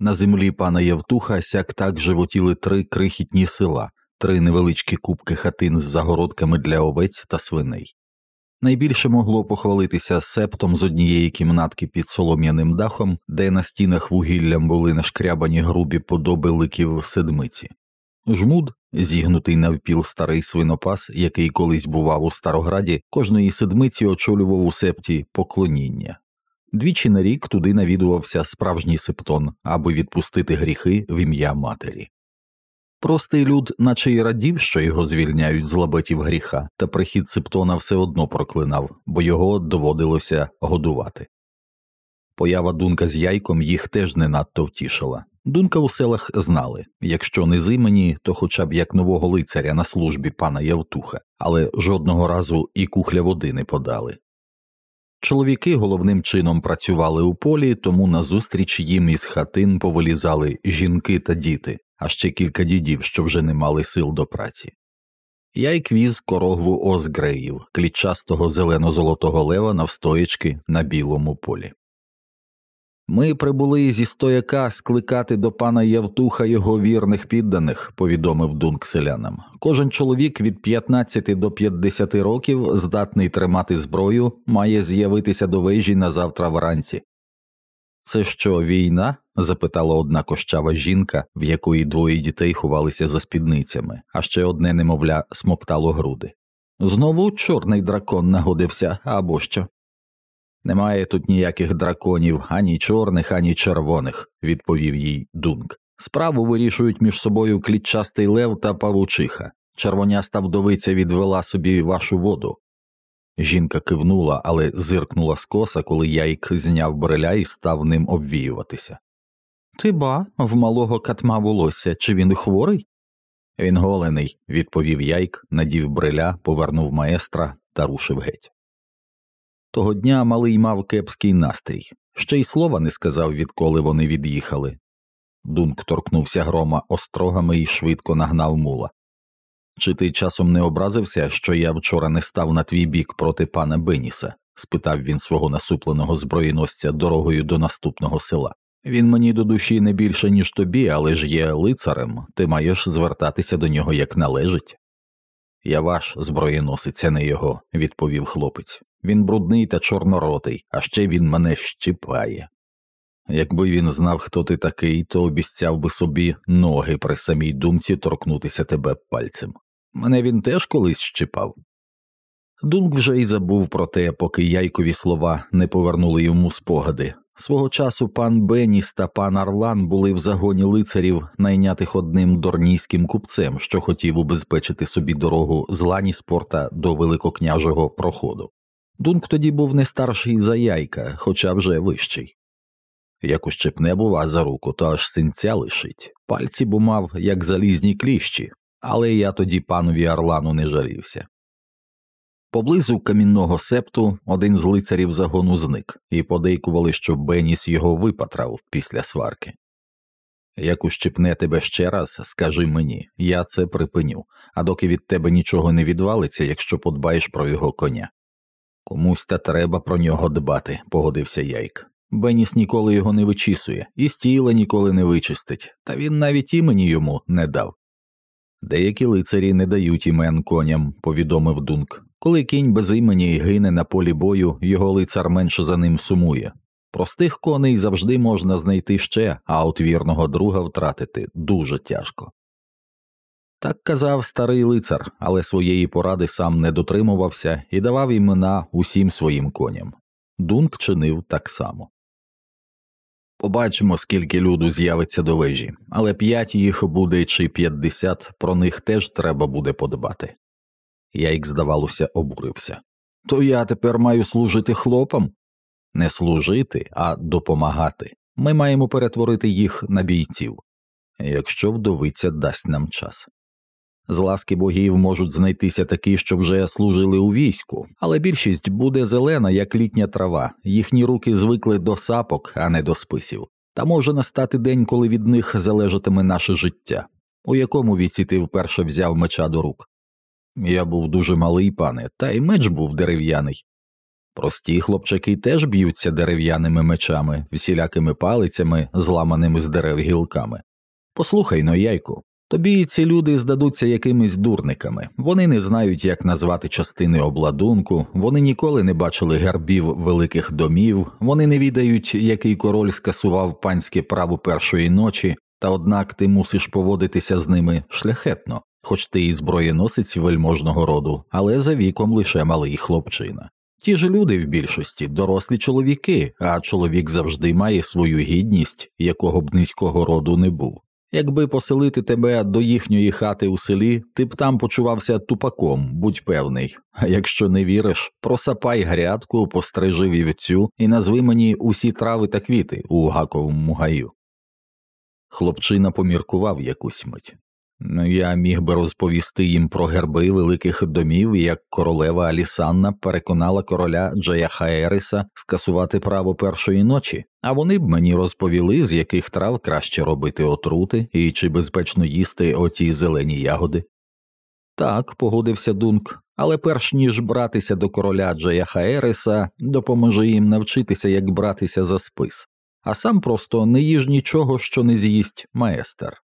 На землі пана Євтуха сяк так животіли три крихітні села, три невеличкі кубки хатин з загородками для овець та свиней. Найбільше могло похвалитися септом з однієї кімнатки під солом'яним дахом, де на стінах вугіллям були нашкрябані грубі подоби ликів седмиці. Жмуд, зігнутий навпіл старий свинопас, який колись бував у Старограді, кожної седмиці очолював у септі поклоніння. Двічі на рік туди навідувався справжній септон, аби відпустити гріхи в ім'я матері. Простий люд, наче й радів, що його звільняють з лабетів гріха, та прихід септона все одно проклинав, бо його доводилося годувати. Поява дунка з яйком їх теж не надто втішила. Дунка у селах знали якщо не з імені, то хоча б як нового лицаря на службі пана Явтуха, але жодного разу і кухля води не подали. Чоловіки головним чином працювали у полі, тому назустріч їм із хатин повилізали жінки та діти, а ще кілька дідів, що вже не мали сил до праці. Я й квіз корогву Озгреїв, клітчастого зелено-золотого лева навстоячки на білому полі. Ми прибули зі стояка скликати до пана Явтуха його вірних підданих, повідомив Дунк селянам. Кожен чоловік від 15 до 50 років, здатний тримати зброю, має з'явитися до вежі на завтра вранці. Це що, війна? запитала одна кощава жінка, в якої двоє дітей ховалися за спідницями, а ще одне немовля смоктало груди. Знову чорний дракон нагодився або що. Немає тут ніяких драконів, ані чорних, ані червоних, відповів їй Дунк. Справу вирішують між собою клітчастий лев та павучиха. Червоняста вдовиця відвела собі вашу воду. Жінка кивнула, але зиркнула скоса, коли яйк зняв бреля і став ним обвіюватися. Ти ба, в малого катма волосся, чи він хворий? Він голений, відповів яйк, надів бреля, повернув маестра та рушив геть. Того дня малий мав кепський настрій, ще й слова не сказав, відколи вони від'їхали. Дунк торкнувся грома острогами і швидко нагнав мула. Чи ти часом не образився, що я вчора не став на твій бік проти пана Беніса? спитав він свого насупленого зброєносця дорогою до наступного села. Він мені до душі не більше, ніж тобі, але ж є лицарем, ти маєш звертатися до нього як належить. Я ваш зброєносець, а не його, відповів хлопець. Він брудний та чорноротий, а ще він мене щипає. Якби він знав, хто ти такий, то обіцяв би собі ноги при самій думці торкнутися тебе пальцем. Мене він теж колись щипав. Дунк вже й забув про те, поки яйкові слова не повернули йому спогади. Свого часу пан Беніс та пан Арлан були в загоні лицарів, найнятих одним дорнійським купцем, що хотів убезпечити собі дорогу з Ланіспорта до великокняжого проходу. Дунк тоді був не старший за яйка, хоча вже вищий. Як ущипне, бува, за руку, то аж синця лишить. Пальці бо мав, як залізні кліщі, але я тоді панові Орлану не жалівся. Поблизу камінного септу один з лицарів загону зник, і подейкували, що Беніс його випатрав після сварки. Як ущипне тебе ще раз, скажи мені, я це припиню, а доки від тебе нічого не відвалиться, якщо подбаєш про його коня. Комусь та треба про нього дбати, погодився Яйк. Беніс ніколи його не вичісує, і з тіла ніколи не вичистить, та він навіть імені йому не дав. Деякі лицарі не дають імен коням, повідомив Дунк. Коли кінь без імені гине на полі бою, його лицар менше за ним сумує. Простих коней завжди можна знайти ще, а от вірного друга втратити дуже тяжко. Так казав старий лицар, але своєї поради сам не дотримувався і давав імена усім своїм коням. Дунк чинив так само. Побачимо, скільки люду з'явиться до вежі, але п'ять їх буде чи п'ятдесят, про них теж треба буде подбати. Яйк, здавалося, обурився. То я тепер маю служити хлопам? Не служити, а допомагати. Ми маємо перетворити їх на бійців, якщо вдовиця дасть нам час. З ласки богів можуть знайтися такі, що вже служили у війську, але більшість буде зелена, як літня трава, їхні руки звикли до сапок, а не до списів. Та може настати день, коли від них залежатиме наше життя. У якому віці ти вперше взяв меча до рук? Я був дуже малий, пане, та й меч був дерев'яний. Прості хлопчаки теж б'ються дерев'яними мечами, всілякими палицями, зламаними з дерев гілками. Послухай но, яйку, тобі ці люди здадуться якимись дурниками, вони не знають, як назвати частини обладунку, вони ніколи не бачили гербів великих домів, вони не відають, який король скасував панське право першої ночі, та однак ти мусиш поводитися з ними шляхетно, хоч ти і зброєносець вельможного роду, але за віком лише малий хлопчина. Ті ж люди в більшості дорослі чоловіки, а чоловік завжди має свою гідність, якого б низького роду не був. Якби поселити тебе до їхньої хати у селі, ти б там почувався тупаком, будь певний, а якщо не віриш, просапай грядку, пострижи вівцю і назви мені усі трави та квіти у гаковому гаю. Хлопчина поміркував якусь мить. Ну, я міг би розповісти їм про герби великих домів, як королева Алісанна переконала короля Джаяхаериса скасувати право першої ночі, а вони б мені розповіли, з яких трав краще робити отрути і чи безпечно їсти оті зелені ягоди. Так, погодився Дунк, але перш ніж братися до короля Джаяхаериса, допоможи їм навчитися, як братися за спис, а сам просто не їж нічого, що не з'їсть маестер.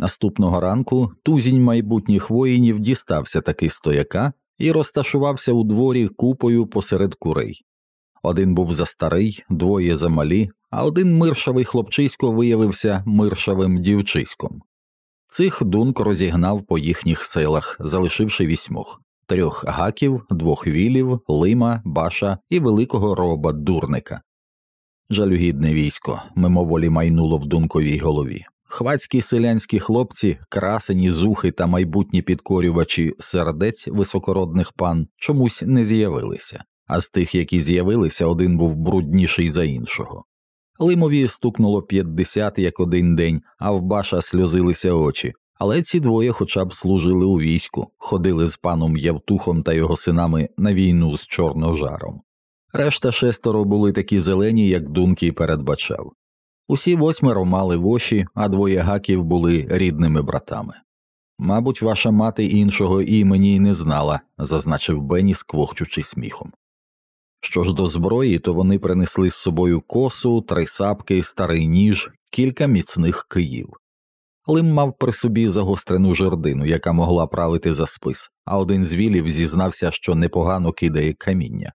Наступного ранку тузінь майбутніх воїнів дістався таки стояка і розташувався у дворі купою посеред курей. Один був застарий, двоє замалі, а один миршавий хлопчисько виявився миршавим дівчиськом. Цих дунк розігнав по їхніх селах, залишивши вісьмох трьох гаків, двох вілів, лима, баша і великого роба дурника. Жалюгідне військо мимоволі майнуло в дунковій голові. Хвацькі селянські хлопці, красені зухи та майбутні підкорювачі сердець високородних пан чомусь не з'явилися, а з тих, які з'явилися, один був брудніший за іншого. Лимові стукнуло п'ятдесят як один день, а в баша сльозилися очі, але ці двоє хоча б служили у війську, ходили з паном Явтухом та його синами на війну з чорножаром. Решта шестеро були такі зелені, як Дункій передбачав. Усі восьмеро мали воші, а двоє гаків були рідними братами. Мабуть, ваша мати іншого імені й не знала, зазначив Бенні, сквохчучи сміхом. Що ж до зброї, то вони принесли з собою косу, три сапки, старий ніж, кілька міцних київ. Лим мав при собі загострену жердину, яка могла правити за спис, а один з вілів зізнався, що непогано кидає каміння.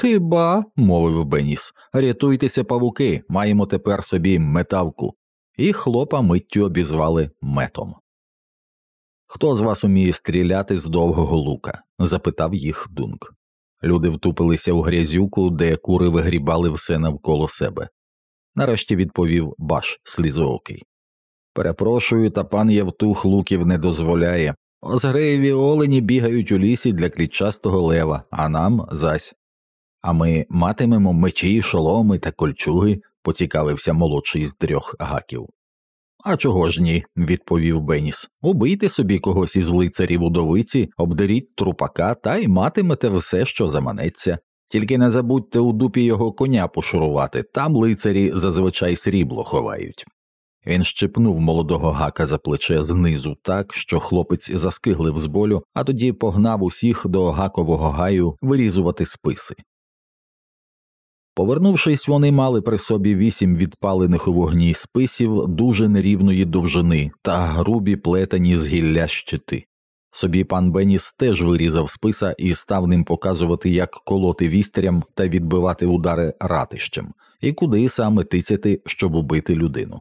Ти ба, мовив Беніс, рятуйтеся, павуки, маємо тепер собі метавку, і хлопа миттю обізвали метом. Хто з вас уміє стріляти з довгого лука? запитав їх дунк. Люди втупилися у грязюку, де кури вигрібали все навколо себе. Нарешті відповів баш слізоокий. Перепрошую, та пан Євтух луків не дозволяє. Озгреєві олені бігають у лісі для клітчастого лева, а нам зась. А ми матимемо мечі, шоломи та кольчуги, поцікавився молодший з трьох гаків. А чого ж ні, відповів Беніс. Убийте собі когось із лицарів удовиці, обдеріть трупака та й матимете все, що заманеться. Тільки не забудьте у дупі його коня пошурувати, там лицарі зазвичай срібло ховають. Він щепнув молодого гака за плече знизу так, що хлопець заскиглив з болю, а тоді погнав усіх до гакового гаю вирізувати списи. Повернувшись, вони мали при собі вісім відпалених у вогні списів дуже нерівної довжини та грубі плетені з гілля щити. Собі пан Беніс теж вирізав списа і став ним показувати, як колоти вістрям та відбивати удари ратищем, і куди саме тицяти, щоб убити людину.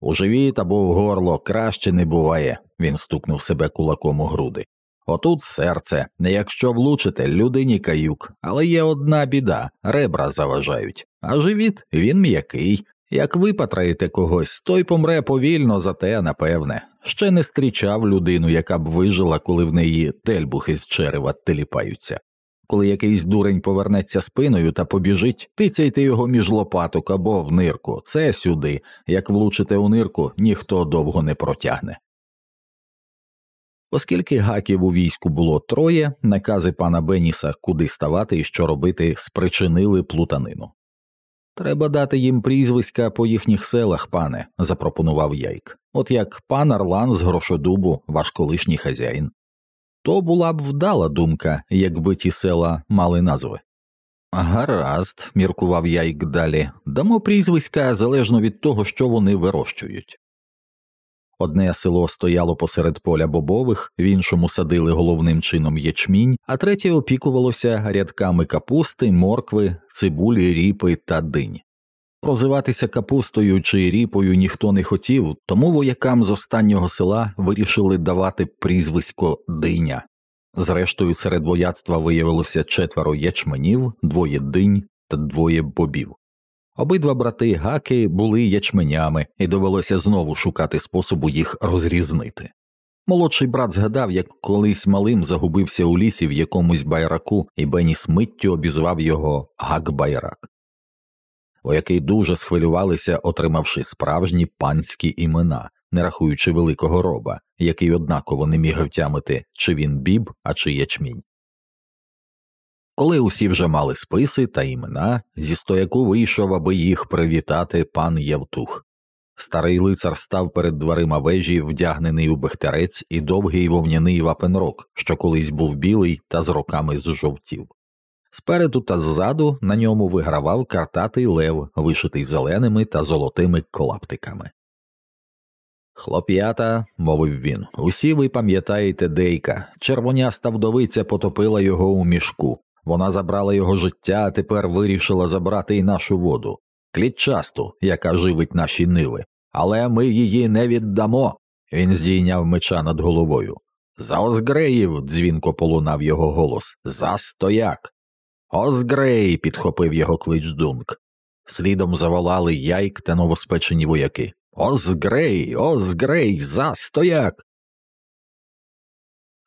У живіт або в горло краще не буває, він стукнув себе кулаком у груди. Отут серце, якщо влучите, людині каюк, але є одна біда ребра заважають, а живіт він м'який. Як ви патраєте когось, той помре повільно, зате напевне. Ще не стрічав людину, яка б вижила, коли в неї тельбухи з черева теліпаються. Коли якийсь дурень повернеться спиною та побіжить, тицяйте його між лопаток або в нирку, це сюди. Як влучите у нирку, ніхто довго не протягне. Оскільки гаків у війську було троє, накази пана Беніса, куди ставати і що робити, спричинили плутанину. Треба дати їм прізвиська по їхніх селах, пане, запропонував Яйк, от як пан Арлан з грошодубу, ваш колишній хазяїн. То була б вдала думка, якби ті села мали назви. Гаразд, міркував я й далі, дамо прізвиська залежно від того, що вони вирощують. Одне село стояло посеред поля бобових, в іншому садили головним чином ячмінь, а третє опікувалося рядками капусти, моркви, цибулі, ріпи та динь. Прозиватися капустою чи ріпою ніхто не хотів, тому воякам з останнього села вирішили давати прізвисько диня. Зрештою, серед вояцтва виявилося четверо ячменів, двоє динь та двоє бобів. Обидва брати гаки були ячменями, і довелося знову шукати способу їх розрізнити. Молодший брат згадав, як колись малим загубився у лісі в якомусь байраку, і Беніс миттю обізвав його гак-байрак. Вояки дуже схвилювалися, отримавши справжні панські імена, не рахуючи великого роба, який однаково не міг втямити, чи він біб, а чи ячмінь. Коли усі вже мали списи та імена, зі стояку вийшов, аби їх привітати пан Євтух. Старий лицар став перед дверима вежі, вдягнений у бехтерець і довгий вовняний вапенрок, що колись був білий та з роками зжовтів. Спереду та ззаду на ньому вигравав картатий лев, вишитий зеленими та золотими клаптиками. Хлоп'ята, мовив він, усі ви пам'ятаєте Дейка. Червоняста вдовиця потопила його у мішку. Вона забрала його життя, а тепер вирішила забрати й нашу воду, клітчасту, яка живить наші ниви. Але ми її не віддамо. Він здійняв меча над головою. За Озгреїв, дзвінко полунав його голос. За стояк. Озгрей. підхопив його клич Дунк. Слідом заволали яйк та новоспечені вояки. Озгрей, Озгрей, за стояк.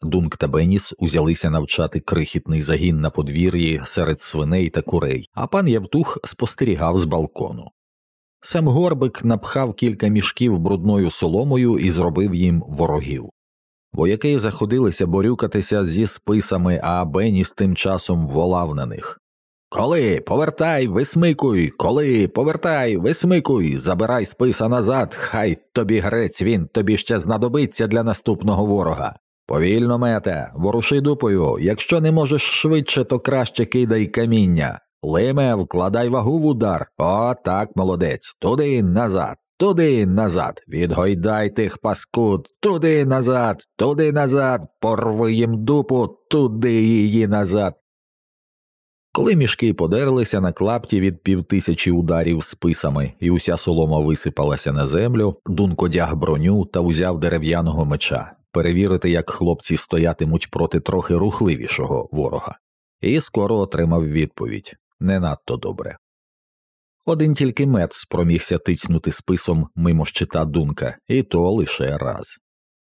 Дунк та Беніс узялися навчати крихітний загін на подвір'ї серед свиней та курей, а пан Явтух спостерігав з балкону. Сем Горбик напхав кілька мішків брудною соломою і зробив їм ворогів. Вояки заходилися борюкатися зі списами, а Беніс тим часом волав на них. Коли повертай, висмикуй, коли повертай, висмикуй, забирай списа назад, хай тобі грець він тобі ще знадобиться для наступного ворога. Повільно мете, воруши дупою, якщо не можеш швидше, то краще кидай каміння. Лиме, вкладай вагу в удар. О, так, молодець, туди назад, туди назад. Відгойдай тих паскуд, туди назад, туди назад, порви їм дупу, туди її назад. Коли мішки подерлися на клапті від півтисячі ударів списами, і уся солома висипалася на землю, Дунк одяг броню та узяв дерев'яного меча перевірити, як хлопці стоятимуть проти трохи рухливішого ворога, і скоро отримав відповідь не надто добре. Один тільки мед спромігся тицнути списом мимо щита Дунка, і то лише раз.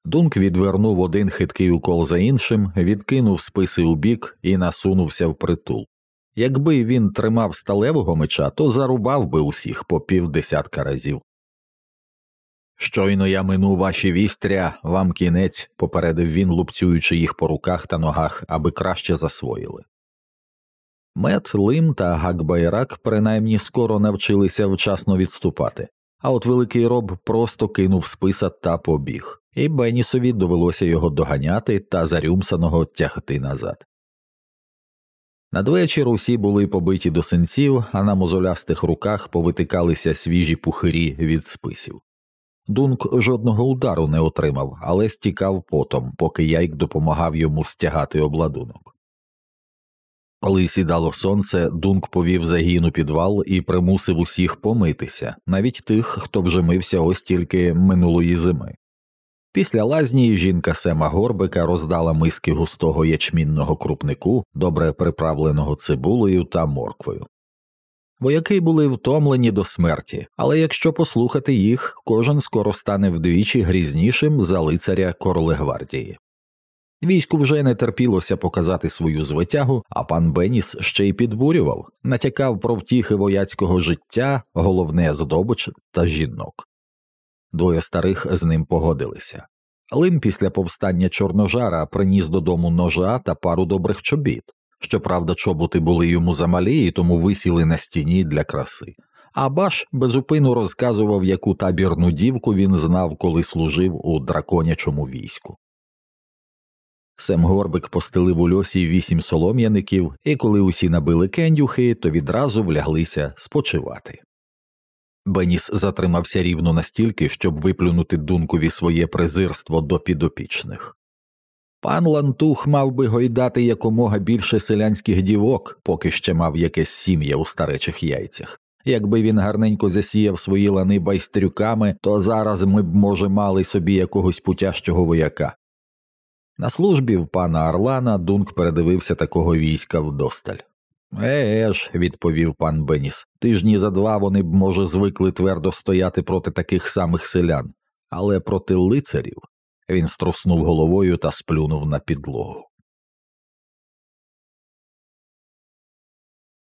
Дунк відвернув один хиткий укол за іншим, відкинув списи у бік і насунувся в притул. Якби він тримав сталевого меча, то зарубав би усіх по півдесятка разів. Щойно я мину ваші вістря, вам кінець, попередив він, лупцюючи їх по руках та ногах, аби краще засвоїли. Мет, Лим та Гакбайрак принаймні скоро навчилися вчасно відступати, а от великий роб просто кинув списа та побіг, і Бенісові довелося його доганяти та зарюмсаного тягти назад. Надвечір усі були побиті до синців, а на мозолястих руках повитикалися свіжі пухирі від списів. Дунк жодного удару не отримав, але стікав потом, поки яйк допомагав йому стягати обладунок. Коли сідало сонце, Дунк повів загін у підвал і примусив усіх помитися, навіть тих, хто вже мився ось тільки минулої зими. Після лазні жінка Сема Горбика роздала миски густого ячмінного крупнику, добре приправленого цибулею та морквою. Вояки були втомлені до смерті, але якщо послухати їх, кожен скоро стане вдвічі грізнішим за лицаря Королегвардії. Війську вже не терпілося показати свою звитягу, а пан Беніс ще й підбурював, натякав про втіхи вояцького життя, головне здобич та жінок. Двоє старих з ним погодилися. Лим після повстання чорножара приніс додому ножа та пару добрих чобіт. Щоправда, чоботи були йому замалі і тому висіли на стіні для краси. А Баш безупину розказував, яку табірну дівку він знав, коли служив у драконячому війську. Сем Горбик постелив у льосі вісім солом'яників, і коли усі набили кендюхи, то відразу вляглися спочивати. Беніс затримався рівно настільки, щоб виплюнути дункові своє презирство до підопічних. Пан Лантух мав би гойдати якомога більше селянських дівок, поки ще мав якесь сім'я у старечих яйцях. Якби він гарненько засіяв свої лани байстрюками, то зараз ми б, може, мали собі якогось путящого вояка. На службі в пана Орлана Дунк передивився такого війська вдосталь. Е, ж, відповів пан Беніс, тижні за два вони б, може, звикли твердо стояти проти таких самих селян, але проти лицарів він струснув головою та сплюнув на підлогу.